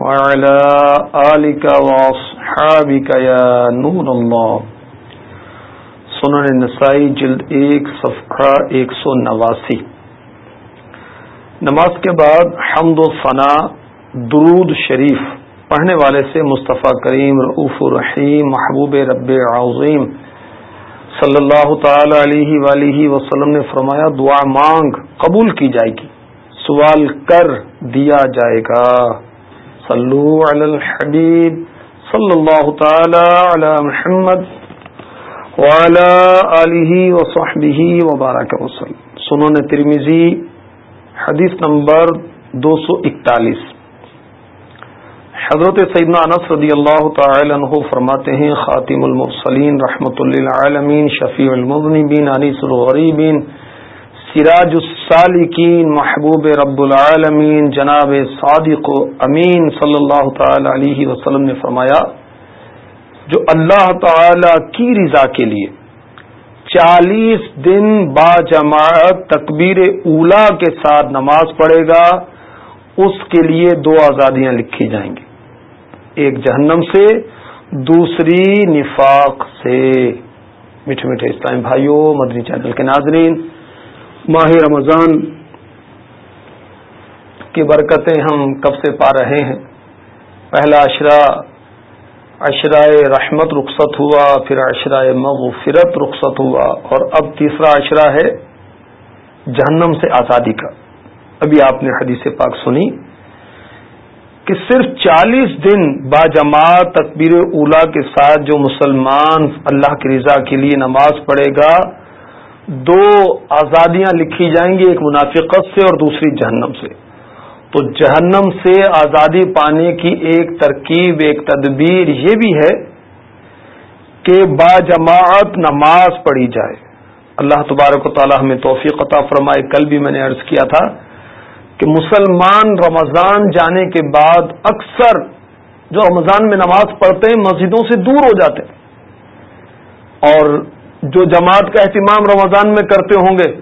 وعلى آلك وأصحابك يا نور الله. سنن نسائی جلد ایک، صفحہ ایک سو نواسی. نماز کے بعد حمد و ثنا، درود شریف پڑھنے والے سے مصطفیٰ کریم رعف الرحیم، محبوب رب عظیم صلی اللہ تعالی علیہ ولیہ وسلم نے فرمایا، دعا مانگ قبول کی جائے گی، سوال کر دیا جائے گا۔ صلو علی الحبیب صلی اللہ تعالی علی محمد وعلی آلہ وصحبہ وبارک وسلم. سنن ترمیزی حدیث نمبر دو سو اکتالیس. حضرت سیدنا انس رضی اللہ تعالی عنہ فرماتے ہیں، خاتم المرسلین رحمت للعالمین، شفیع المذنبین، انیس الغریبین سراج السالکین محبوب رب العالمین، جناب صادق و امین صلی اللہ تعالی علیہ وسلم نے فرمایا، جو اللہ تعالی کی رضا کے لیے چالیس دن با جماعت تکبیر اولا کے ساتھ نماز پڑھے گا، اس کے لیے دو آزادیاں لکھی جائیں گی۔ ایک جہنم سے، دوسری نفاق سے۔ میٹھے میٹھے اسلام بھائیوں مدنی چینل کے ناظرین ماہ رمضان کی برکتیں ہم کب سے پا رہے ہیں؟ پہلا اشرا اشرائے رحمت رخصت ہوا، پھر اشرائے مغفرت رخصت ہوا، اور اب تیسرا اشرا ہے جہنم سے آزادی کا۔ ابھی آپ نے حدیث پاک سنی کہ صرف چالیس دن با جماعت تکبیر اولا کے ساتھ جو مسلمان اللہ کی رضا کے لیے نماز پڑھے گا دو آزادیاں لکھی جائیں گی ایک منافقت سے اور دوسری جہنم سے۔ تو جہنم سے آزادی پانے کی ایک ترکیب، ایک تدبیر یہ بھی ہے کہ با جماعت نماز پڑھی جائے۔ اللہ تبارک و تعالی ہمیں توفیق عطا فرمائے۔ کل بھی میں نے عرض کیا تھا کہ مسلمان رمضان جانے کے بعد اکثر جو رمضان میں نماز پڑھتے ہیں، مسجدوں سے دور ہو جاتے ہیں۔ اور جو جماعت کا اہتمام رمضان میں کرتے ہوں گے،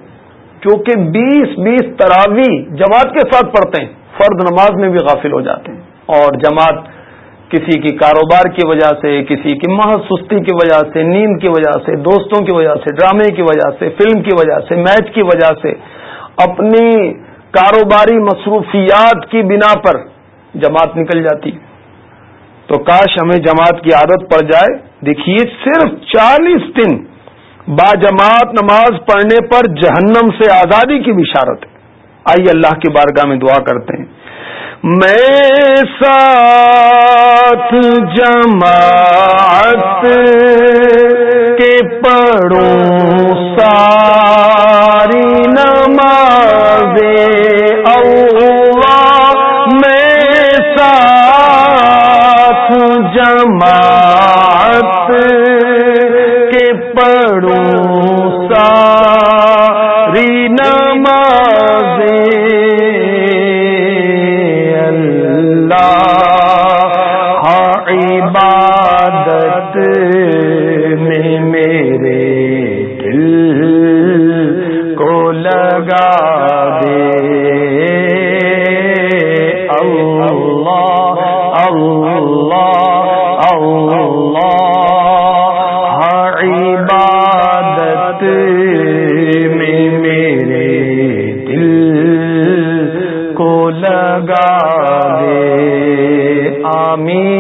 کیونکہ بیس بیس تراوی جماعت کے ساتھ پڑھتے ہیں، فرد نماز میں بھی غافل ہو جاتے ہیں۔ اور جماعت کسی کی کاروبار کی وجہ سے، کسی کی محض سستی کی وجہ سے نیند کی وجہ سے، دوستوں کی وجہ سے، ڈرامے کی وجہ سے، فلم کی وجہ سے، میچ کی وجہ سے، اپنی کاروباری مصروفیات کی بنا پر جماعت نکل جاتی۔ تو کاش ہمیں جماعت کی عادت پڑ جائے۔ دیکھیے، صرف چالیس دن با جماعت نماز پڑھنے پر جہنم سے آزادی کی بشارت ہے۔ آئیے اللہ کی بارگاہ میں دعا کرتے ہیں۔ میں ساتھ جماعت کے پڑھوں ساری نمازیں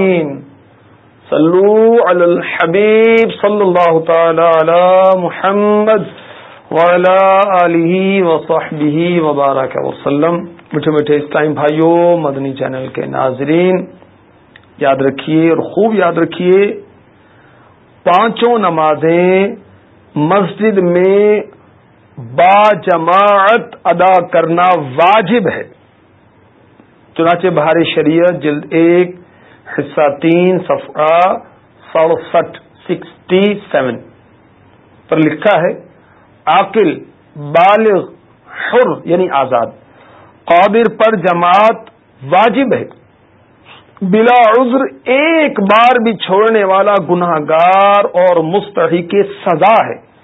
آمین صلو علی الحبیب صلی اللہ تعالی علی محمد وعلی آلہ وصحبہ وبارک وسلم. میٹھے میٹھے اسلام بھائیوں مدنی چینل کے ناظرین، یاد رکھیے اور خوب یاد رکھیے، پانچوں نمازیں مسجد میں با جماعت ادا کرنا واجب ہے۔ چنانچہ بہار شریعت جلد ایک حصہ تین، صفحہ سڑسٹھ، سکسٹی سیون پر لکھا ہے، عاقل، بالغ، حر یعنی آزاد، قادر پر جماعت واجب ہے۔ بلا عذر ایک بار بھی چھوڑنے والا گناہ گار اور مستحق سزا ہے۔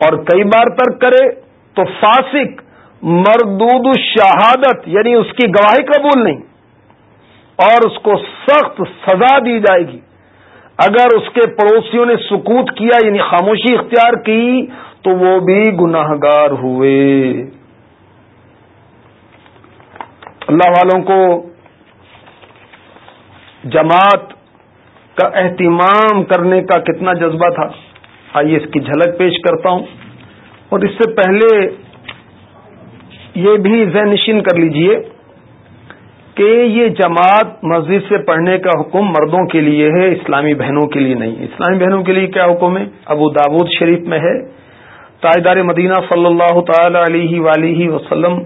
اور کئی بار ترک کرے تو فاسق، مردود شہادت یعنی اس کی گواہی قبول نہیں۔ اور اس کو سخت سزا دی جائے گی۔ اگر اس کے پڑوسیوں نے سکوت کیا یعنی خاموشی اختیار کی، تو وہ بھی گناہ گار ہوئے۔ اللہ والوں کو جماعت کا اہتمام کرنے کا کتنا جذبہ تھا۔ آئیے اس کی جھلک پیش کرتا ہوں۔ اور اس سے پہلے یہ بھی ذہن نشین کر لیجیے۔ کہ یہ جماعت مسجد سے پڑھنے کا حکم مردوں کے لیے ہے، اسلامی بہنوں کے لیے نہیں۔ اسلامی بہنوں کے لیے کیا حکم ہے؟ ابو داود شریف میں ہے۔ تاجدار مدینہ صلی اللہ تعالی علیہ ولیہ وسلم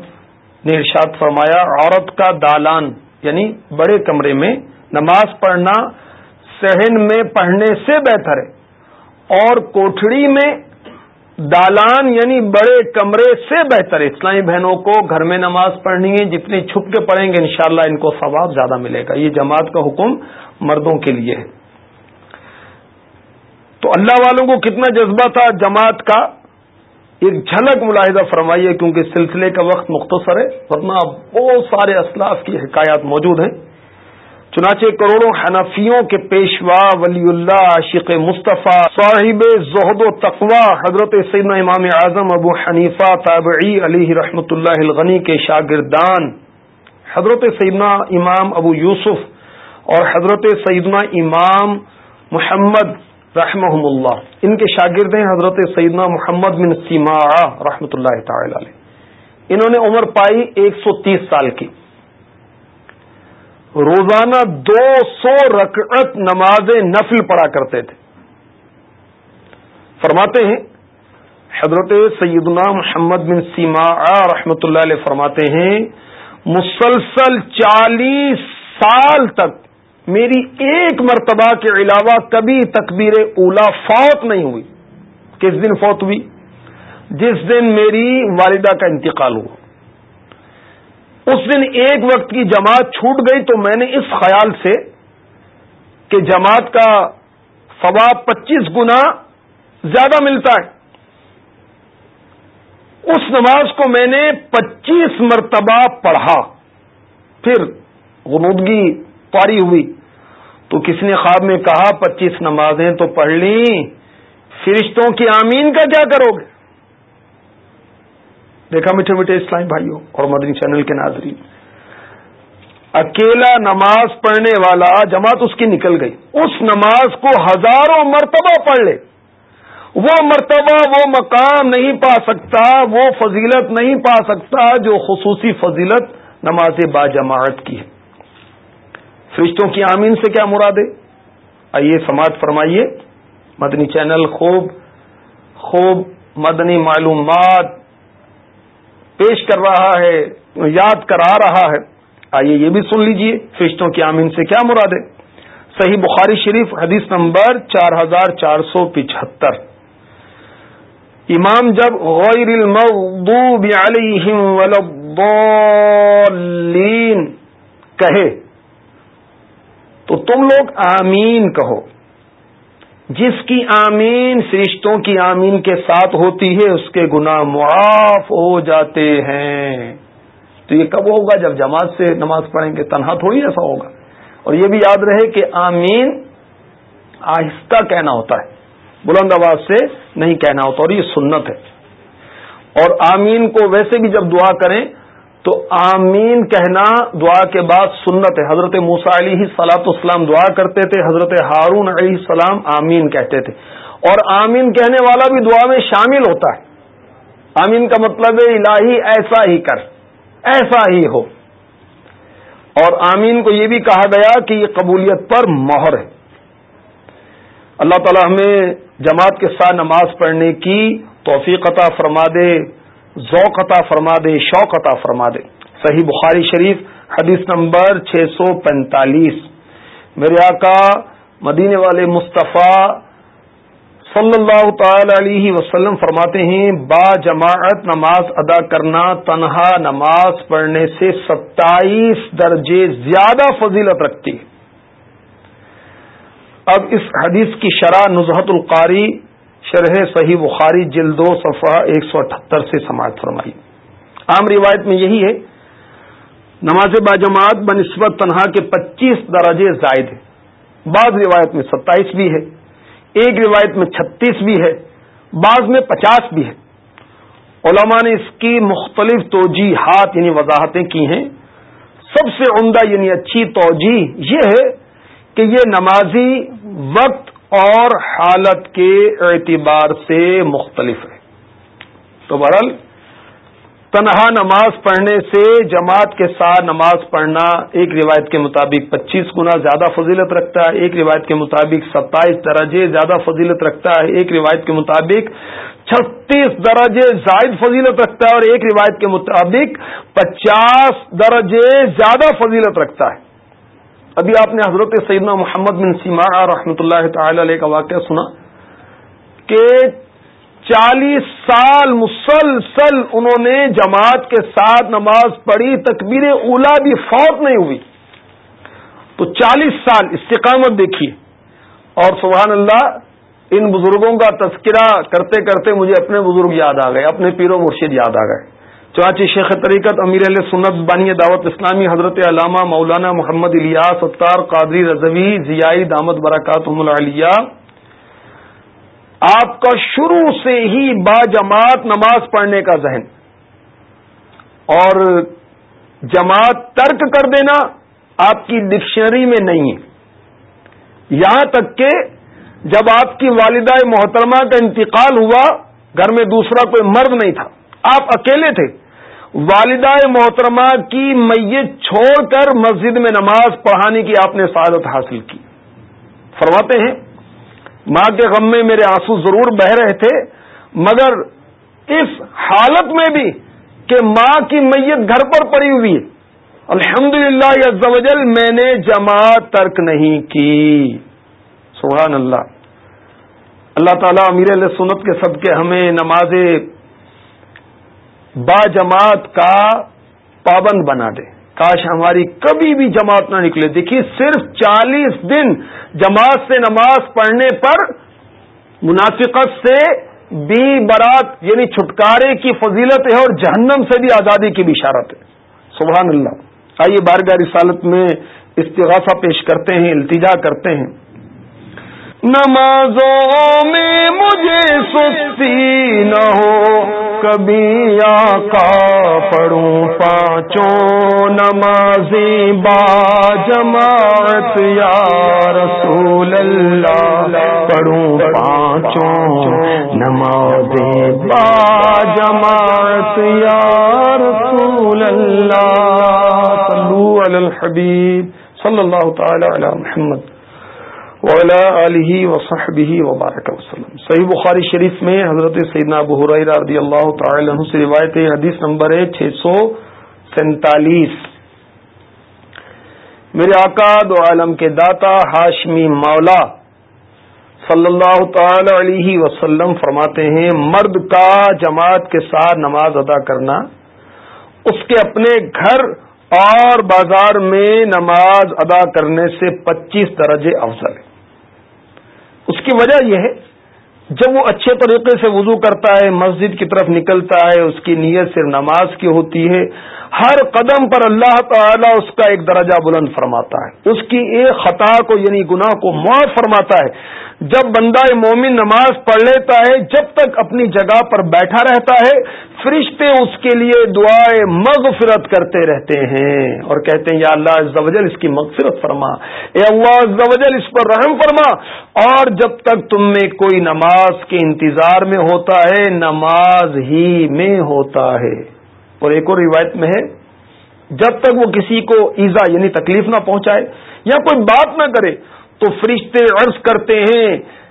نے ارشاد فرمایا، عورت کا دالان یعنی بڑے کمرے میں نماز پڑھنا سہن میں پڑھنے سے بہتر ہے۔ اور کوٹڑی میں دالان یعنی بڑے کمرے سے بہتر اسلامی بہنوں کو گھر میں نماز پڑھنی ہے جتنی چھپ کے پڑھیں گے انشاءاللہ ان کو ثواب زیادہ ملے گا۔ یہ جماعت کا حکم مردوں کے لیے ہے۔ تو اللہ والوں کو کتنا جذبہ تھا جماعت کا۔ ایک جھلک ملاحظہ فرمائیے، کیونکہ سلسلے کا وقت مختصر ہے، ورنہ بہت سارے اسلاف کی حکایات موجود ہیں۔ چنانچہ کروڑوں حنفیوں کے پیشوا ولی اللہ عاشق مصطفیٰ صاحب زہد و تقوا حضرت سیدنا امام اعظم ابو حنیفہ تابعی علی رحمۃ اللہ الغنی کے شاگردان، حضرت سیدنا امام ابو یوسف اور حضرت سیدنا امام محمد رحمہ اللہ۔ ان کے شاگرد ہیں حضرت سیدنا محمد بن سیما رحمۃ اللہ تعالی علیہ۔ انہوں نے عمر پائی ایک سو تیس سال کی۔ روزانہ دو سو رکعت نماز نفل پڑھا کرتے تھے۔ فرماتے ہیں، حضرت سیدنا محمد بن سیما رحمت اللہ علیہ فرماتے ہیں، مسلسل چالیس سال تک میری ایک مرتبہ کے علاوہ کبھی تکبیر اولا فوت نہیں ہوئی۔ کس دن فوت ہوئی؟ جس دن میری والدہ کا انتقال ہوا۔ اس دن ایک وقت کی جماعت چھوٹ گئی تو میں نے اس خیال سے کہ جماعت کا ثواب پچیس گنا زیادہ ملتا ہے۔ اس نماز کو میں نے پچیس مرتبہ پڑھا۔ پھر غنودگی پاری ہوئی۔ تو کس نے خواب میں کہا، پچیس نمازیں تو پڑھ لی فرشتوں کی آمین کا کیا کرو گے؟ دیکھا میٹھے میٹھے اسلام بھائیوں اور مدنی چینل کے ناظرین۔ اکیلا نماز پڑھنے والا جماعت اس کی نکل گئی۔ اس نماز کو ہزاروں مرتبہ پڑھ لے۔ وہ مرتبہ وہ مقام نہیں پا سکتا، وہ فضیلت نہیں پا سکتا جو خصوصی فضیلت نماز با جماعت کی ہے۔ فرشتوں کی آمین سے کیا مراد ہے؟ آئیے سماعت فرمائیے۔ مدنی چینل خوب خوب مدنی معلومات پیش کر رہا ہے، یاد کرا رہا ہے۔ آئیے یہ بھی سن لیجیے، فرشتوں کی آمین سے کیا مراد ہے؟ صحیح بخاری شریف، حدیث نمبر چار ہزار چار سو پچہتر۔ امام جب غیر المغضوب علیہم ولین کہے، تو تم لوگ آمین کہو۔ جس کی آمین فرشتوں کی آمین کے ساتھ ہوتی ہے، اس کے گناہ معاف ہو جاتے ہیں۔ تو یہ کب ہوگا؟ جب جماعت سے نماز پڑھیں گے، تنہا تھوڑی ایسا ہوگا۔ اور یہ بھی یاد رہے کہ آمین آہستہ کہنا ہوتا ہے۔ بلند آواز سے نہیں کہنا ہوتا، اور یہ سنت ہے۔ اور آمین کو ویسے بھی جب دعا کریں تو آمین کہنا دعا کے بعد سنت ہے۔ حضرت موسا علیہ سلاۃ اسلام دعا کرتے تھے، حضرت ہارون علیہ السلام آمین کہتے تھے۔ اور آمین کہنے والا بھی دعا میں شامل ہوتا ہے۔ آمین کا مطلب ہے، الہی ایسا ہی کر، ایسا ہی ہو۔ اور آمین کو یہ بھی کہا گیا کہ یہ قبولیت پر مہر ہے۔ اللہ تعالی ہمیں جماعت کے ساتھ نماز پڑھنے کی توفیق عطا فرما دے۔ ذوق عطا فرما دے، شوق عطا فرما دے۔ صحیح بخاری شریف، حدیث نمبر چھ سو پینتالیس۔ میرے آقا، مدینے والے مصطفیٰ صلی اللہ تعالی علیہ وسلم فرماتے ہیں، با جماعت نماز ادا کرنا تنہا نماز پڑھنے سے ستائیس درجے زیادہ فضیلت رکھتی۔ اب اس حدیث کی شرح نظہت القاری شرح صحیح بخاری جلدو صفحہ ایک سو اٹھہتر سے سماعت فرمائی۔ عام روایت میں یہی ہے، نماز باجماعت بنسبت تنہا کے پچیس درجے زائد ہیں بعض روایت میں ستائیس بھی ہے، ایک روایت میں چھتیس بھی ہے، بعض میں پچاس بھی ہے۔ علماء نے اس کی مختلف توجیحات یعنی وضاحتیں کی ہیں۔ سب سے عمدہ یعنی اچھی توجہ یہ ہے کہ یہ نمازی وقت اور حالت کے اعتبار سے مختلف ہے۔ تو بہرحال، تنہا نماز پڑھنے سے جماعت کے ساتھ نماز پڑھنا ایک روایت کے مطابق پچیس گنا زیادہ فضیلت رکھتا ہے، ایک روایت کے مطابق ستائیس درجے زیادہ فضیلت رکھتا ہے، ایک روایت کے مطابق چھتیس درجے زائد فضیلت رکھتا ہے اور ایک روایت کے مطابق پچاس درجے زیادہ فضیلت رکھتا ہے۔ ابھی آپ نے حضرت سیدنا محمد بن سیما رحمۃ اللہ تعالی علیہ کا واقعہ سنا کہ چالیس سال مسلسل انہوں نے جماعت کے ساتھ نماز پڑھی، تکبیر اولا بھی فوت نہیں ہوئی۔ تو چالیس سال استقامت دیکھیے۔ اور سبحان اللہ، ان بزرگوں کا تذکرہ کرتے کرتے مجھے اپنے بزرگ یاد آ گئے، اپنے پیرو مرشید یاد آ گئے۔ چنانچہ شیخ طریقت امیر علیہ سنت بانی دعوت اسلامی حضرت علامہ مولانا محمد الیاس ستار قادری رضوی ضیائی دامت برکات العلیہ۔ آپ کا شروع سے ہی با جماعت نماز پڑھنے کا ذہن۔ اور جماعت ترک کر دینا آپ کی ڈکشنری میں نہیں ہے۔ یہاں تک کہ جب آپ کی والدہ محترمہ کا انتقال ہوا، گھر میں دوسرا کوئی مرد نہیں تھا۔ آپ اکیلے تھے۔ والدہ محترمہ کی میت چھوڑ کر مسجد میں نماز پڑھانے کی آپ نے سعادت حاصل کی۔ فرماتے ہیں، ماں کے غم میں میرے آنسو ضرور بہ رہے تھے، مگر اس حالت میں بھی کہ ماں کی میت گھر پر پڑی ہوئی ہے۔ الحمد للہ میں نے جماعت ترک نہیں کی۔ سبحان اللہ۔ اللہ تعالیٰ امیر علیہ سنت کے سب کے ہمیں نماز با جماعت کا پابند بنا دے۔ کاش ہماری کبھی بھی جماعت نہ نکلے۔ دیکھیے، صرف چالیس دن جماعت سے نماز پڑھنے پر منافقت سے بی برات یعنی چھٹکارے کی فضیلت ہے اور جہنم سے بھی آزادی کی بھی اشارت ہے۔ سبحان اللہ۔ آئیے بارگاہ رسالت میں استغاثہ پیش کرتے ہیں، التجا کرتے ہیں۔ نمازوں میں مجھے سستی نہ ہو، کبھی آقا پڑھوں پانچوں نمازی با جماعت، یا رسول اللہ پڑھوں پانچوں نمازی با جماعت، یا رسول اللہ۔ صلو علی الحبیب صلی اللہ تعالی علی محمد۔ ولا علیہ وصحبہ وبارک وسلم۔ صحیح بخاری شریف میں حضرت سیدنا ابو حریرہ رضی اللہ تعالی عنہ سے روایت ہے، حدیث نمبر ہے چھ سو سینتالیس۔ میرے آقا دو عالم کے داتا ہاشمی مولا صلی اللہ تعالی علیہ وسلم فرماتے ہیں، مرد کا جماعت کے ساتھ نماز ادا کرنا، اس کے اپنے گھر اور بازار میں نماز ادا کرنے سے پچیس درجے افضل۔ ہے اس کی وجہ یہ ہے، جب وہ اچھے طریقے سے وضو کرتا ہے، مسجد کی طرف نکلتا ہے، اس کی نیت صرف نماز کی ہوتی ہے ہر قدم پر اللہ تعالی اس کا ایک درجہ بلند فرماتا ہے۔ اس کی ایک خطا کو یعنی گناہ کو معاف فرماتا ہے۔ جب بندہ مومن نماز پڑھ لیتا ہے، جب تک اپنی جگہ پر بیٹھا رہتا ہے، فرشتے اس کے لیے دعائیں مغفرت کرتے رہتے ہیں۔ اور کہتے ہیں، یا اللہ عزوجل اس کی مغفرت فرما۔ اے اللہ عزوجل اس پر رحم فرما۔ اور جب تک تم میں کوئی نماز کے انتظار میں ہوتا ہے، نماز ہی میں ہوتا ہے۔ اور ایک اور روایت میں ہے، جب تک وہ کسی کو ایزا یعنی تکلیف نہ پہنچائے یا کوئی بات نہ کرے، تو فرشتے عرض کرتے ہیں،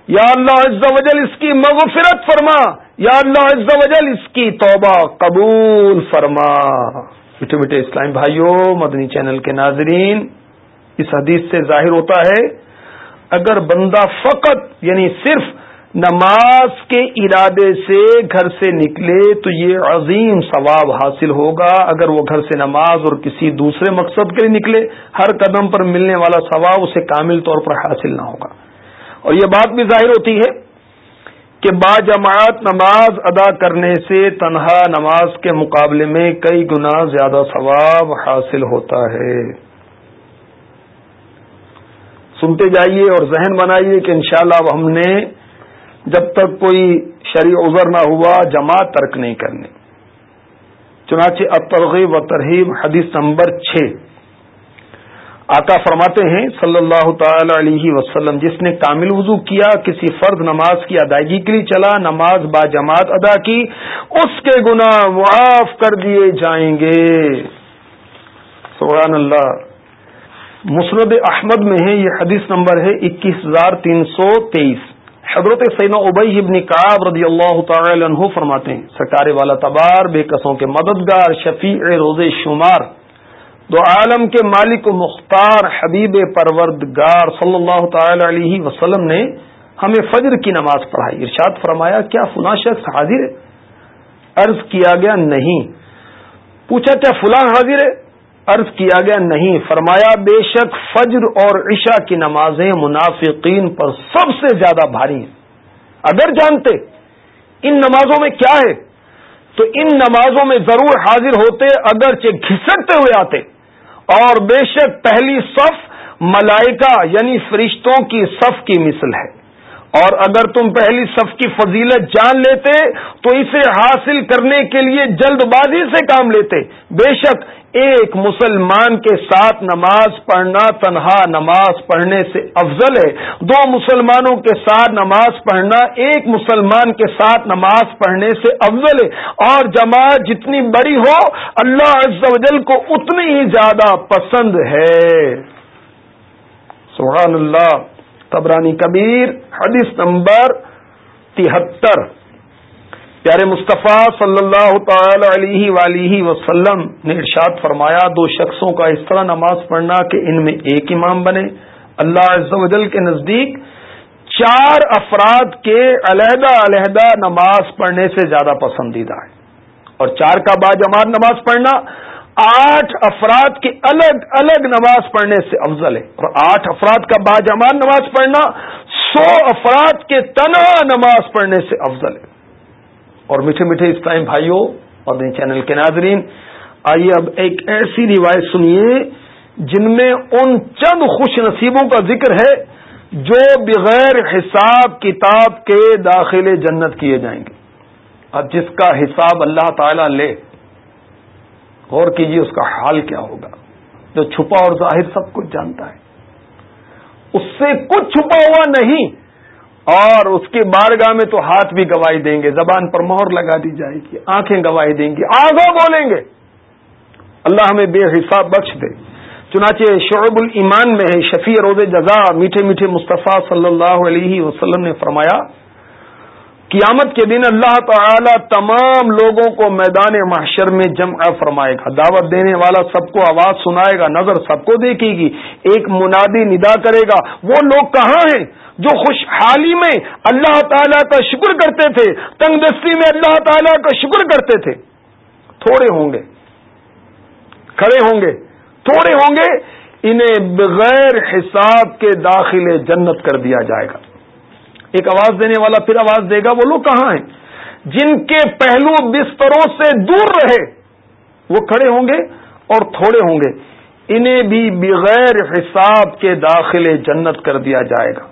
یا اللہ عز و جل اس کی مغفرت فرما، یا اللہ عز و جل اس کی توبہ قبول فرما۔ میٹھے میٹھے اسلام بھائیوں مدنی چینل کے ناظرین، اس حدیث سے ظاہر ہوتا ہے، اگر بندہ فقط یعنی صرف نماز کے ارادے سے گھر سے نکلے تو یہ عظیم ثواب حاصل ہوگا اگر وہ گھر سے نماز اور کسی دوسرے مقصد کے لیے نکلے، ہر قدم پر ملنے والا ثواب اسے کامل طور پر حاصل نہ ہوگا۔ اور یہ بات بھی ظاہر ہوتی ہے کہ با جماعت نماز ادا کرنے سے تنہا نماز کے مقابلے میں کئی گنا زیادہ ثواب حاصل ہوتا ہے۔ سنتے جائیے اور ذہن بنائیے کہ انشاءاللہ اب ہم نے جب تک کوئی شریع عذر نہ ہوا، جماعت ترک نہیں کرنی۔ چنانچہ اب و ترغیب حدیث نمبر چھ۔ آقا فرماتے ہیں، صلی اللہ تعالی علیہ وسلم، جس نے کامل وضو کیا، کسی فرض نماز کی ادائیگی کے لیے چلا، نماز با جماعت ادا کی، اس کے گنا معاف کر دیے جائیں گے۔ سبحان اللہ۔ مسرد احمد میں ہے، یہ حدیث نمبر ہے، اکیس ہزار تین سو تیئیس۔ حضرت سینا ابئی ابن کاب رضی اللہ تعالی عنہ فرماتے ہیں سرکار والا تبار، بے قصوں کے مددگار، شفیع روز شمار، دو عالم کے مالک و مختار، حبیب پروردگار صلی اللہ تعالی علیہ وسلم نے ہمیں فجر کی نماز پڑھائی۔ ارشاد فرمایا، کیا فلاں شخص حاضر ہے؟ عرض کیا گیا، نہیں۔ پوچھا، کیا فلاں حاضر ہے؟ عرض کیا گیا، نہیں، فرمایا، بے شک فجر اور عشاء کی نمازیں منافقین پر سب سے زیادہ بھاری ہیں۔ اگر جانتے ان نمازوں میں کیا ہے، تو ان نمازوں میں ضرور حاضر ہوتے، اگرچہ گھسٹتے ہوئے آتے۔ اور بے شک پہلی صف ملائکہ یعنی فرشتوں کی صف کی مثل ہے۔ اور اگر تم پہلی صف کی فضیلت جان لیتے تو اسے حاصل کرنے کے لیے جلد بازی سے کام لیتے۔ بے شک ایک مسلمان کے ساتھ نماز پڑھنا تنہا نماز پڑھنے سے افضل ہے۔ دو مسلمانوں کے ساتھ نماز پڑھنا ایک مسلمان کے ساتھ نماز پڑھنے سے افضل ہے۔ اور جماعت جتنی بڑی ہو، اللہ عز و جل کو اتنی ہی زیادہ پسند ہے۔ سبحان اللہ۔ تبرانی کبیر، حدیث نمبر تہتر۔ پیارے مصطفیٰ صلی اللہ تعالی علیہ ولیہ وسلم نے ارشاد فرمایا، دو شخصوں کا اس طرح نماز پڑھنا کہ ان میں ایک امام بنے۔ اللہ عز و جل کے نزدیک چار افراد کے علیحدہ علیحدہ نماز پڑھنے سے زیادہ پسندیدہ ہے اور چار کا با جماعت نماز پڑھنا آٹھ افراد کی الگ الگ نماز پڑھنے سے افضل ہے۔ اور آٹھ افراد کا باجمان نماز پڑھنا سو افراد کے تنہا نماز پڑھنے سے افضل ہے۔ اور میٹھے میٹھے اسلام بھائیوں اور چینل کے ناظرین، آئیے اب ایک ایسی روایت سنیے جن میں ان چند خوش نصیبوں کا ذکر ہے جو بغیر حساب کتاب کے داخلے جنت کیے جائیں گے۔ اب جس کا حساب اللہ تعالی لے غور کیجیے اس کا حال کیا ہوگا۔ جو چھپا اور ظاہر سب کچھ جانتا ہے۔ اس سے کچھ چھپا ہوا نہیں۔ اور اس کے بارگاہ میں تو ہاتھ بھی گواہی دیں گے۔ زبان پر مہر لگا دی جائے گی۔ آنکھیں گواہی دیں گی آگا بولیں گے۔ اللہ ہمیں بے حساب بخش دے۔ چنانچہ شعب الایمان میں ہے، شفیع روز جزا میٹھے میٹھے مصطفیٰ صلی اللہ علیہ وسلم نے فرمایا قیامت کے دن اللہ تعالی تمام لوگوں کو میدان محشر میں جمع فرمائے گا، دعوت دینے والا سب کو آواز سنائے گا، نظر سب کو دیکھے گی، ایک منادی ندا کرے گا۔ وہ لوگ کہاں ہیں؟ جو خوشحالی میں اللہ تعالیٰ کا شکر کرتے تھے تنگ دستی میں اللہ تعالیٰ کا شکر کرتے تھے۔ تھوڑے ہوں گے۔ کھڑے ہوں گے۔ تھوڑے ہوں گے۔ انہیں بغیر حساب کے داخلے جنت کر دیا جائے گا۔ ایک آواز دینے والا پھر آواز دے گا، وہ لوگ کہاں ہیں؟ جن کے پہلو بستروں سے دور رہے، وہ کھڑے ہوں گے اور تھوڑے ہوں گے۔ انہیں بھی بغیر حساب کے داخلے جنت کر دیا جائے گا۔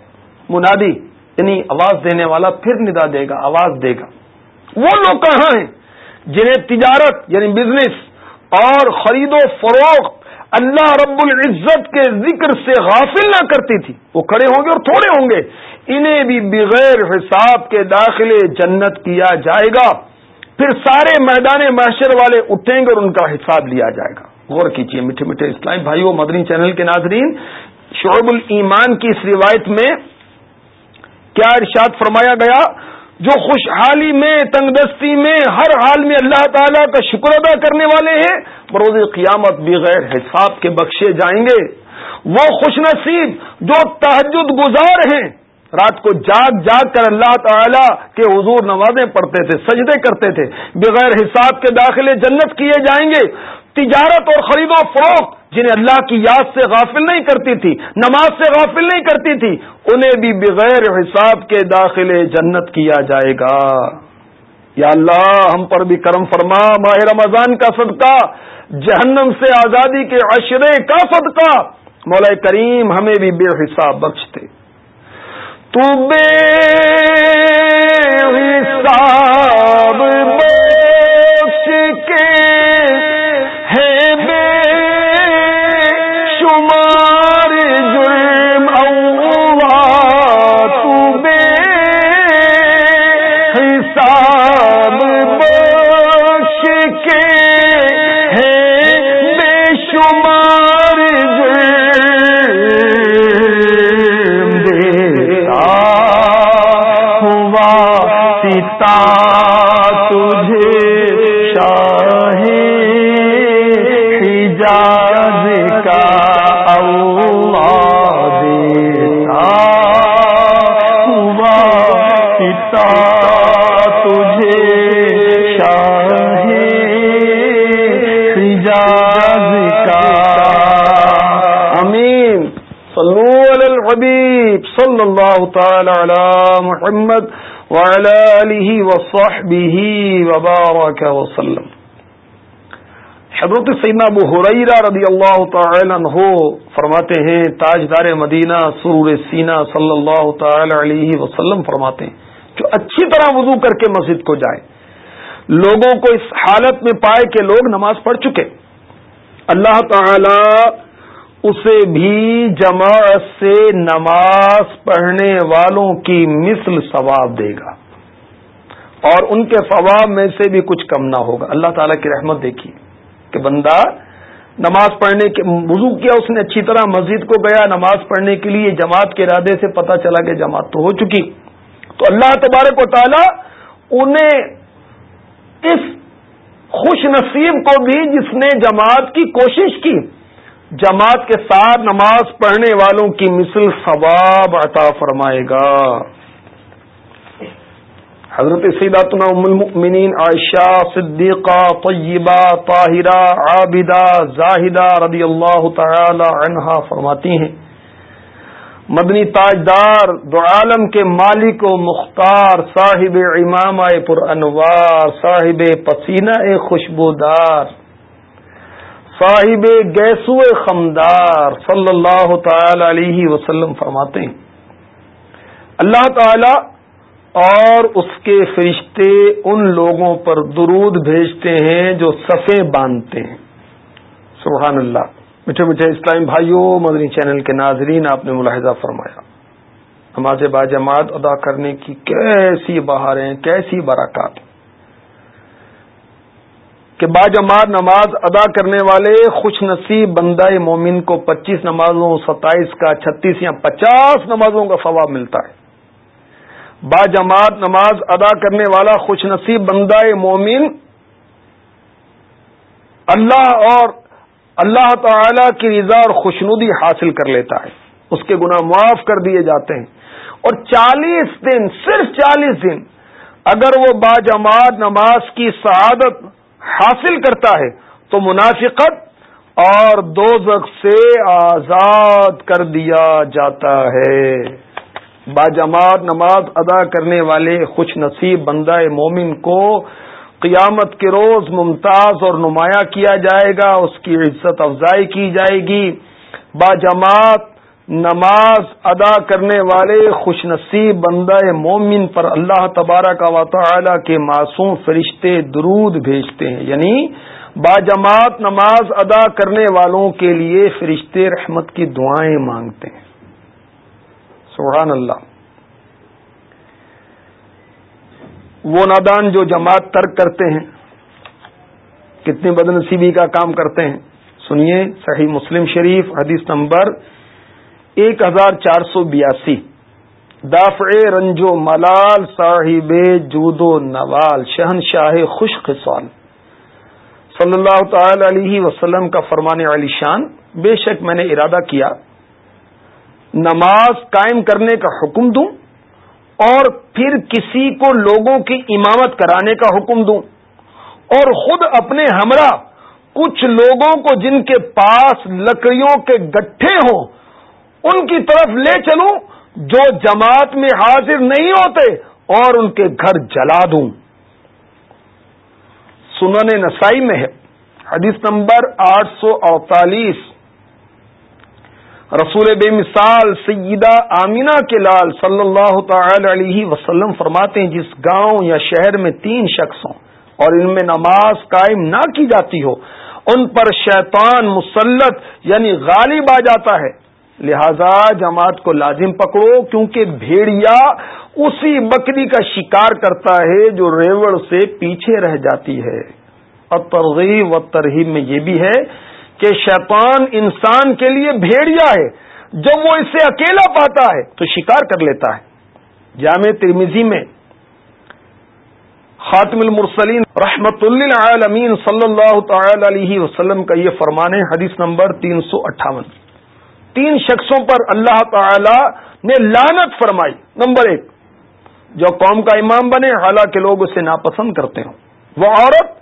منادی یعنی آواز دینے والا پھر ندا دے گا، آواز دے گا۔ وہ لوگ کہاں ہیں؟ جنہیں تجارت یعنی بزنس اور خرید و فروخت اللہ رب العزت کے ذکر سے غافل نہ کرتی تھی، وہ کھڑے ہوں گے اور تھوڑے ہوں گے۔ انہیں بھی بغیر حساب کے داخلے جنت کیا جائے گا۔ پھر سارے میدان معاشر والے اٹھیں گے اور ان کا حساب لیا جائے گا۔ غور کیجیے میٹھے میٹھے اسلام بھائیوں مدنی چینل کے ناظرین، شعب الایمان کی اس روایت میں کیا ارشاد فرمایا گیا؟ جو خوشحالی میں، تنگ دستی میں، ہر حال میں اللہ تعالیٰ کا شکر ادا کرنے والے ہیں، بروز قیامت بغیر حساب کے بخشے جائیں گے۔ وہ خوش نصیب، جو تحجد گزار ہیں رات کو جاگ جاگ کر اللہ تعالی کے حضور نمازیں پڑھتے تھے، سجدے کرتے تھے۔ بغیر حساب کے داخلے جنت کیے جائیں گے۔ تجارت اور خرید و فروخت جنہیں اللہ کی یاد سے غافل نہیں کرتی تھی، نماز سے غافل نہیں کرتی تھی، انہیں بھی بغیر حساب کے داخلے جنت کیا جائے گا۔ یا اللہ، ہم پر بھی کرم فرما، ماہ رمضان کا صدقہ، جہنم سے آزادی کے عشرے کا صدقہ۔ مولا کریم ہمیں بھی بے حساب بخشتے تو حساب تعالی علی محمد وعلى آله وصحبه وبارك وسلم. حضرت سیدنا ابو حریرہ رضی اللہ تعالی عنہ فرماتے ہیں، تاجدار مدینہ سرور سینہ صلی اللہ تعالی علیہ وسلم فرماتے ہیں، جو اچھی طرح وضو کر کے مسجد کو جائے۔ لوگوں کو اس حالت میں پائے کہ لوگ نماز پڑھ چکے۔ اللہ تعالی اسے بھی جماعت سے نماز پڑھنے والوں کی مثل ثواب دے گا۔ اور ان کے ثواب میں سے بھی کچھ کم نہ ہوگا۔ اللہ تعالیٰ کی رحمت دیکھیے کہ بندہ نماز پڑھنے کے وضو کیا اس نے اچھی طرح مسجد کو گیا، نماز پڑھنے کے لیے جماعت کے ارادے سے پتہ چلا کہ جماعت تو ہو چکی۔ تو اللہ تبارک و تعالی انہیں اس خوش نصیب کو بھی جس نے جماعت کی کوشش کی جماعت کے ساتھ نماز پڑھنے والوں کی مثل ثواب عطا فرمائے گا۔ حضرت سیداتنا ام المؤمنین عائشہ صدیقہ طیبہ طاہرہ عابدہ زاہدہ رضی اللہ تعالی عنہا فرماتی ہیں، مدنی تاجدار دو عالم کے مالک و مختار صاحب امام پر انوار، صاحب پسینہ خوشبودار۔ صاحب گیسو خمدار صلی اللہ تعالی علیہ وسلم فرماتے ہیں، اللہ تعالی اور اس کے فرشتے ان لوگوں پر درود بھیجتے ہیں جو صفے باندھتے ہیں۔ سبحان اللہ میٹھے میٹھے اسلام بھائیوں، مدنی چینل کے ناظرین، آپ نے ملاحظہ فرمایا۔ نماز باجماعت ادا کرنے کی کیسی بہاریں، کیسی برکات۔ کہ باجماعت نماز ادا کرنے والے خوش نصیب بندہ مومن کو پچیس نمازوں، ستائیس کا، چھتیس یا پچاس نمازوں کا ثواب ملتا ہے۔ باجماعت نماز ادا کرنے والا خوش نصیب بندہ مومن اللہ اور اللہ تعالی کی رضا اور خوشنودی حاصل کر لیتا ہے۔ اس کے گناہ معاف کر دیے جاتے ہیں۔ اور چالیس دن، صرف چالیس دن، اگر وہ باجماعت نماز کی سعادت حاصل کرتا ہے تو منافقت اور دو سے آزاد کر دیا جاتا ہے۔ باجماعت نماز ادا کرنے والے خوش نصیب بندہ مومن کو قیامت کے روز ممتاز اور نمایاں کیا جائے گا، اس کی عزت افزائی کی جائے گی۔ باجماعت نماز ادا کرنے والے خوش نصیب بندہ مومن پر اللہ تبارہ کا وطلا کے معصوم فرشتے درود بھیجتے ہیں۔ یعنی باجماعت نماز ادا کرنے والوں کے لیے فرشتے رحمت کی دعائیں مانگتے ہیں۔ سبحان اللہ۔ وہ نادان جو جماعت ترک کرتے ہیں، کتنی بد نصیبی کا کام کرتے ہیں۔ سنیے صحیح مسلم شریف، حدیث نمبر ایک ہزار چار سو بیاسی۔ دافع رنجو ملال صاحب جود و نوال شہن شاہ خوش خصال۔ صلی اللہ تعالی علیہ وسلم کا فرمان علی شان۔ بے شک میں نے ارادہ کیا، نماز قائم کرنے کا حکم دوں اور پھر کسی کو لوگوں کی امامت کرانے کا حکم دوں۔ اور خود اپنے ہمراہ، کچھ لوگوں کو جن کے پاس لکڑیوں کے گٹھے ہوں ان کی طرف لے چلوں جو جماعت میں حاضر نہیں ہوتے اور ان کے گھر جلا دوں۔ سنن نسائی میں ہے۔ حدیث نمبر آٹھ سو اڑتالیس۔ رسول بے مثال سیدہ آمینہ کے لال صلی اللہ تعالی علیہ وسلم فرماتے ہیں، جس گاؤں یا شہر میں تین شخص ہوں اور ان میں نماز قائم نہ کی جاتی ہو، ان پر شیطان مسلط یعنی غالب آ جاتا ہے۔ لہذا جماعت کو لازم پکڑو، کیونکہ بھیڑیا اسی بکری کا شکار کرتا ہے جو ریوڑ سے پیچھے رہ جاتی ہے۔ اور ترغیب و ترہیب میں یہ بھی ہے کہ شیطان انسان کے لیے بھیڑیا ہے۔ جب وہ اسے اکیلا پاتا ہے تو شکار کر لیتا ہے۔ جامع ترمیزی میں خاتم المرسلین رحمت اللہ صلی اللہ تعالی علیہ وسلم کا یہ فرمان ہے، حدیث نمبر تین سو اٹھاون۔ تین شخصوں پر اللہ تعالی نے لانت فرمائی، نمبر ایک، جو قوم کا امام بنے، حالانکہ لوگ اسے ناپسند کرتے ہوں۔ وہ عورت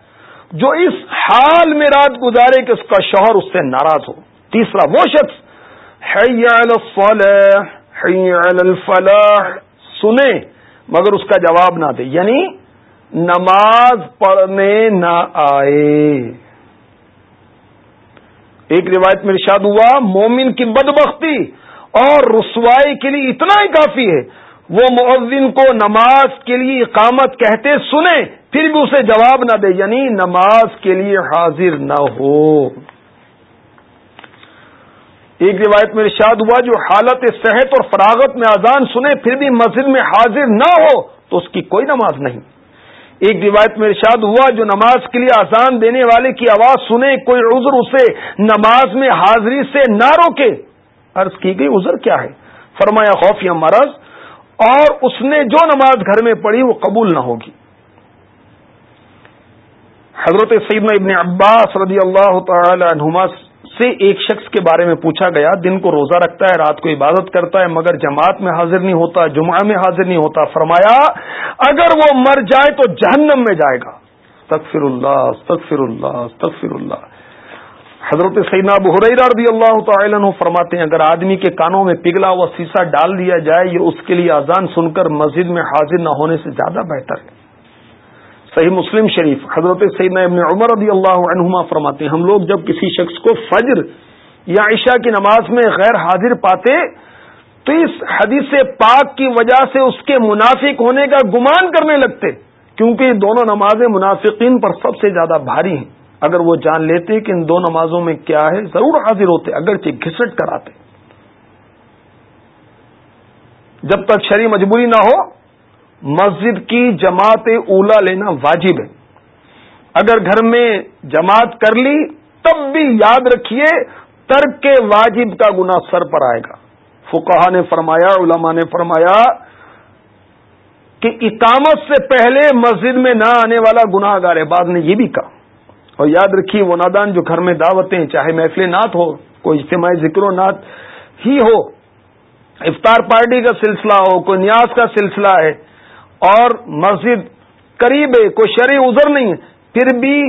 جو اس حال میں رات گزارے کہ اس کا شوہر اس سے ناراض ہو۔ تیسرا، وہ شخص الفلاح، سنے، مگر اس کا جواب نہ دے یعنی نماز پڑھنے نہ آئے۔ ایک روایت میں ارشاد ہوا، مومن کی بدبختی اور رسوائی کے لیے اتنا ہی کافی ہے۔ وہ مؤذن کو نماز کے لیے اقامت کہتے سنے پھر بھی اسے جواب نہ دے یعنی نماز کے لیے حاضر نہ ہو۔ ایک روایت میں ارشاد ہوا، جو حالت صحت اور فراغت میں اذان سنے پھر بھی مسجد میں حاضر نہ ہو، تو اس کی کوئی نماز نہیں۔ ایک روایت میں ارشاد ہوا جو نماز کے لیے اذان دینے والے کی آواز سنے کوئی عذر اسے نماز میں حاضری سے نہ روکے۔ عرض کی گئی، عذر کیا ہے؟ فرمایا، خوف یا مرض، اور اس نے جو نماز گھر میں پڑھی وہ قبول نہ ہوگی۔ حضرت سیدنا ابن عباس رضی اللہ تعالی عنہما سے ایک شخص کے بارے میں پوچھا گیا۔ دن کو روزہ رکھتا ہے، رات کو عبادت کرتا ہے، مگر جماعت میں حاضر نہیں ہوتا، جمعہ میں حاضر نہیں ہوتا۔ فرمایا، اگر وہ مر جائے تو جہنم میں جائے گا۔ تقفر اللہ تقفر اللہ تقفر اللہ۔ حضرت سیدنا ابو حریرہ رضی اللہ تعالی عنہ فرماتے ہیں، اگر آدمی کے کانوں میں پگھلا ہوا سیسا ڈال دیا جائے، یہ اس کے لیے اذان سن کر مسجد میں حاضر نہ ہونے سے زیادہ بہتر ہے۔ صحیح مسلم شریف، حضرت سیدنا ابن عمر رضی اللہ عنہما فرماتے ہیں، ہم لوگ جب کسی شخص کو فجر یا عشاء کی نماز میں غیر حاضر پاتے، تو اس حدیث پاک کی وجہ سے اس کے منافق ہونے کا گمان کرنے لگتے، کیونکہ یہ دونوں نمازیں منافقین پر سب سے زیادہ بھاری ہیں۔ اگر وہ جان لیتے کہ ان دو نمازوں میں کیا ہے، ضرور حاضر ہوتے، اگرچہ گھسٹ کر آتے۔ جب تک شری مجبوری نہ ہو مسجد کی جماعت اولا لینا واجب ہے۔ اگر گھر میں جماعت کر لی، تب بھی یاد رکھیے، ترک کے واجب کا گنا سر پر آئے گا۔ فکہ نے فرمایا، علماء نے فرمایا کہ اقامت سے پہلے مسجد میں نہ آنے والا گناہ گار بعد نے یہ بھی کہا۔ اور یاد رکھیے، وہ نادان جو گھر میں دعوتیں، چاہے محفل نعت ہو، کوئی اجتماعی ذکر و نعت ہی ہو، افطار پارٹی کا سلسلہ ہو، کوئی نیاز کا سلسلہ ہے اور مسجد قریب ہے، کوئی شرع ازر نہیں ہے۔ پھر بھی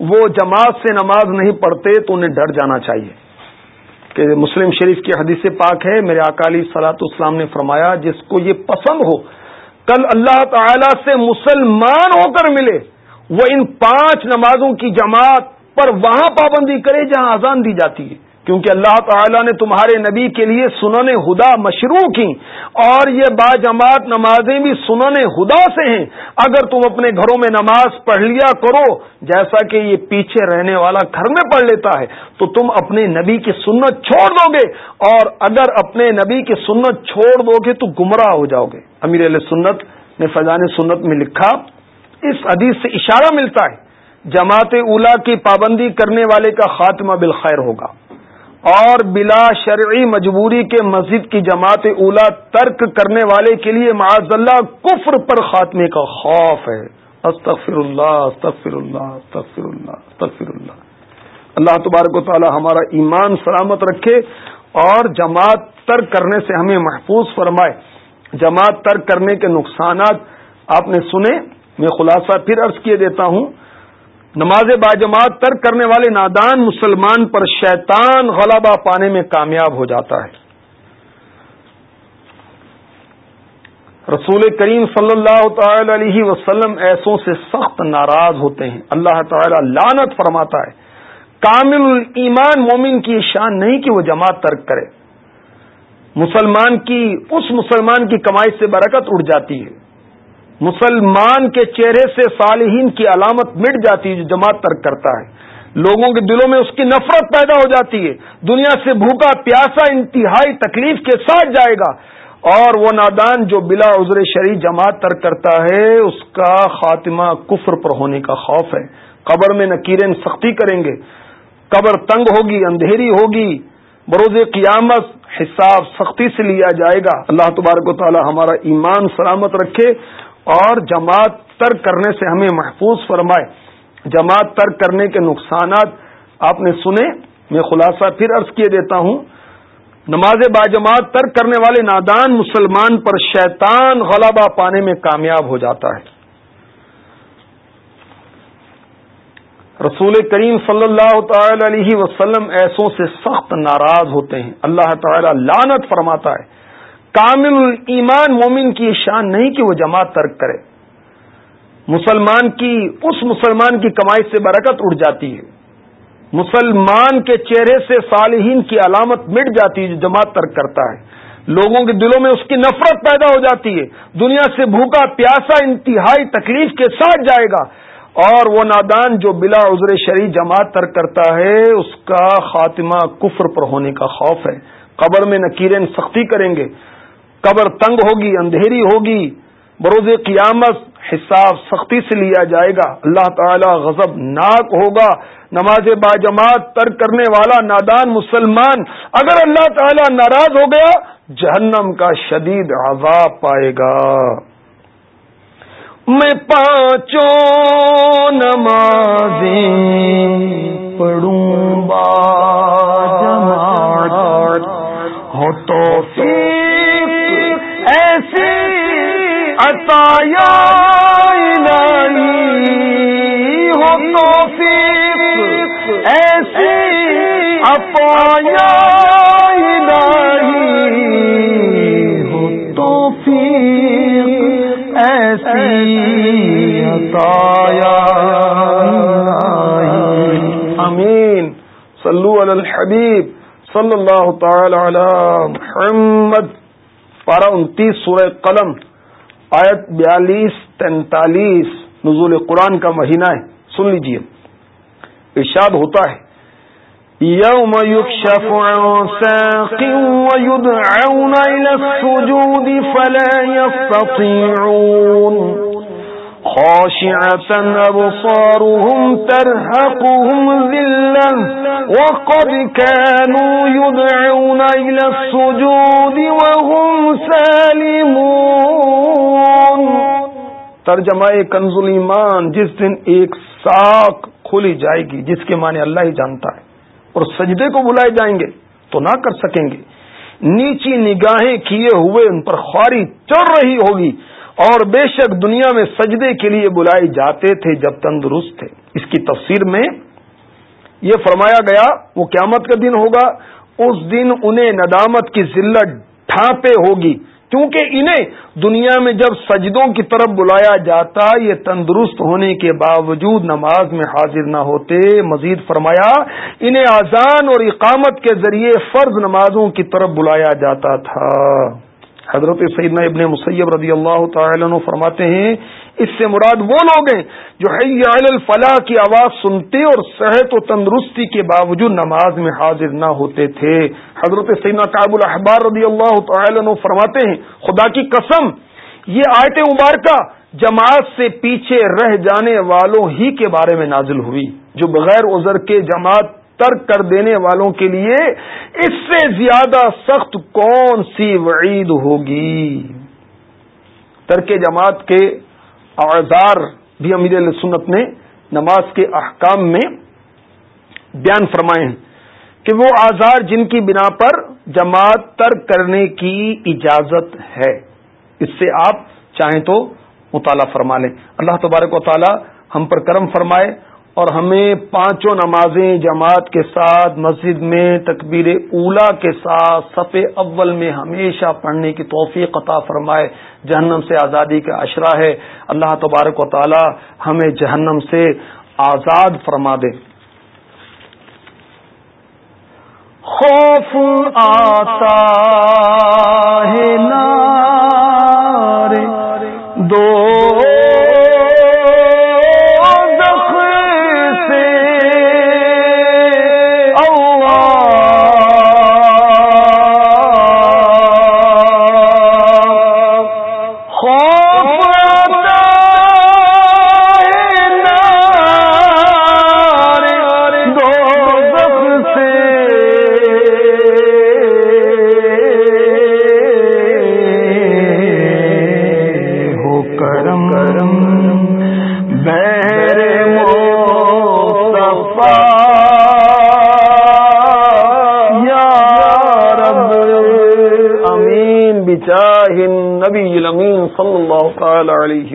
وہ جماعت سے نماز نہیں پڑھتے تو انہیں ڈر جانا چاہیے۔ کہ مسلم شریف کی حدیث پاک ہے، میرے اکالی سلاط اسلام نے فرمایا، جس کو یہ پسند ہو، کل اللہ تعالی سے مسلمان ہو کر ملے، وہ ان پانچ نمازوں کی جماعت پر وہاں پابندی کرے جہاں اذان دی جاتی ہے۔ کیونکہ اللہ تعالی نے تمہارے نبی کے لیے سنن ہدا مشروع کی اور یہ با جماعت نمازیں بھی سنن ہدا سے ہیں۔ اگر تم اپنے گھروں میں نماز پڑھ لیا کرو، جیسا کہ یہ پیچھے رہنے والا گھر میں پڑھ لیتا ہے، تو تم اپنے نبی کی سنت چھوڑ دو گے۔ اور اگر اپنے نبی کی سنت چھوڑ دو گے، تو گمراہ ہو جاؤ گے۔ امیر علیہ سنت نے فضان سنت میں لکھا، اس حدیث سے اشارہ ملتا ہے، جماعت اولا کی پابندی کرنے والے کا خاتمہ بالخیر ہوگا۔ اور بلا شرعی مجبوری کے مسجد کی جماعت اولا ترک کرنے والے کے لیے معاذ اللہ کفر پر خاتمے کا خوف ہے۔ استغفر اللہ استغفر اللہ استغفر اللہ استغفر اللہ اللہ تبارک و تعالی ہمارا ایمان سلامت رکھے اور جماعت ترک کرنے سے ہمیں محفوظ فرمائے۔ جماعت ترک کرنے کے نقصانات آپ نے سنے، میں خلاصہ پھر عرض کیے دیتا ہوں۔ نماز با جماعت ترک کرنے والے نادان مسلمان پر شیطان غلبہ پانے میں کامیاب ہو جاتا ہے۔ رسول کریم صلی اللہ تعالی علیہ وسلم ایسوں سے سخت ناراض ہوتے ہیں۔ اللہ تعالی لانت فرماتا ہے۔ کامل ایمان مومن کی شان نہیں کہ وہ جماعت ترک کرے۔ مسلمان کی، اس مسلمان کی کمائی سے برکت اڑ جاتی ہے۔ مسلمان کے چہرے سے صالحین کی علامت مٹ جاتی ہے جو جماعت ترک کرتا ہے۔ لوگوں کے دلوں میں اس کی نفرت پیدا ہو جاتی ہے۔ دنیا سے بھوکا پیاسا انتہائی تکلیف کے ساتھ جائے گا۔ اور وہ نادان جو بلا عذر شریع جماعت ترک کرتا ہے، اس کا خاتمہ کفر پر ہونے کا خوف ہے۔ قبر میں نکیرن سختی کریں گے۔ قبر تنگ ہوگی، اندھیری ہوگی۔ بروز قیامت حساب سختی سے لیا جائے گا۔ اللہ تبارک و تعالی ہمارا ایمان سلامت رکھے۔ اور جماعت ترک کرنے سے ہمیں محفوظ فرمائے۔ جماعت ترک کرنے کے نقصانات آپ نے سنے، میں خلاصہ پھر عرض کیے دیتا ہوں۔ نماز با جماعت ترک کرنے والے نادان مسلمان پر شیطان غلبہ پانے میں کامیاب ہو جاتا ہے۔ رسول کریم صلی اللہ تعالی علیہ وسلم ایسوں سے سخت ناراض ہوتے ہیں۔ اللہ تعالی لانت فرماتا ہے۔ کامل ایمان مومن کی شان نہیں کہ وہ جماعت ترک کرے۔ مسلمان کی، اس مسلمان کی کمائی سے برکت اڑ جاتی ہے۔ مسلمان کے چہرے سے صالحین کی علامت مٹ جاتی ہے جو جماعت ترک کرتا ہے۔ لوگوں کے دلوں میں اس کی نفرت پیدا ہو جاتی ہے۔ دنیا سے بھوکا، پیاسا، انتہائی تکلیف کے ساتھ جائے گا۔ اور وہ نادان جو بلا عذر شریع جماعت ترک کرتا ہے، اس کا خاتمہ کفر پر ہونے کا خوف ہے۔ قبر میں نکیرن سختی کریں گے۔ قبر تنگ ہوگی، اندھیری ہوگی، بروز قیامت حساب سختی سے لیا جائے گا۔ اللہ تعالی غضب ناک ہوگا۔ نماز با جماعت ترک کرنے والا نادان مسلمان اگر اللہ تعالی ناراض ہو گیا، جہنم کا شدید عذاب پائے گا۔ میں پانچوں نماز پڑھوں با جماعت ہو تو ایسی عطایا الہی ہو توفیق ایسی اپایا الہی ہو توفیق ایسی عطایا امین صلو علی الحبیب صلی اللہ تعالی علی محمد۔ پارہ انتیس سورہ قلم۔ آیت بیالیس، تینتالیس نزول قرآن کا مہینہ ہے۔ سن لیجیے۔ ارشاد ہوتا ہے۔ یوم يكشف عن ساق ويدعون إلى السجود فلا يستطيعون خاشعة أبصارهم ترهقهم ذلة، وقد كانوا يدعون إلى السجود وهم سالمون. ترجمہ کنز ایمان جس دن ایک ساک کھولی جائے گی، جس کے معنی اللہ ہی جانتا ہے، اور سجدے کو بلائے جائیں گے، تو نہ کر سکیں گے۔ نیچی نگاہیں کیے ہوئے ان پر خواری چڑھ رہی ہوگی۔ اور بے شک دنیا میں سجدے کے لیے بلائے جاتے تھے جب تندرست تھے۔ اس کی تفسیر میں یہ فرمایا گیا، وہ قیامت کا دن ہوگا، اس دن انہیں ندامت کی ذلت ڈھانپے ہوگی۔ کیونکہ انہیں دنیا میں جب سجدوں کی طرف بلایا جاتا، یہ تندرست ہونے کے باوجود نماز میں حاضر نہ ہوتے۔ مزید فرمایا، انہیں آزان اور اقامت کے ذریعے فرض نمازوں کی طرف بلایا جاتا تھا۔ حضرت سیدنا ابن مسیب رضی اللہ تعالی عنہ فرماتے ہیں، اس سے مراد وہ لوگ ہیں جو حی علی الفلاح کی آواز سنتے اور صحت و تندرستی کے باوجود نماز میں حاضر نہ ہوتے تھے۔ حضرت سیدنا کاب الحبار رضی اللہ تعالی عنہ فرماتے ہیں، خدا کی قسم، یہ آیت مبارکہ جماعت سے پیچھے رہ جانے والوں ہی کے بارے میں نازل ہوئی، جو بغیر عذر کے جماعت ترک کر دینے والوں کے لیے اس سے زیادہ سخت کون سی وعید ہوگی؟ ترک جماعت کے اوزار بھی امیر سنت نے نماز کے احکام میں بیان فرمائے ہیں کہ وہ آزار جن کی بنا پر جماعت ترک کرنے کی اجازت ہے۔ اس سے آپ چاہیں تو مطالعہ فرما لیں۔ اللہ تبارک و تعالی ہم پر کرم فرمائے۔ اور ہمیں پانچوں نمازیں جماعت کے ساتھ، مسجد میں تکبیر اولا کے ساتھ، صف اول میں ہمیشہ پڑھنے کی توفیق عطا فرمائے۔ جہنم سے آزادی کا اشرا ہے۔ اللہ تبارک و تعالی ہمیں جہنم سے آزاد فرما دے۔ خوف آتا ہے دو النبي الامين صلى الله تعالى عليه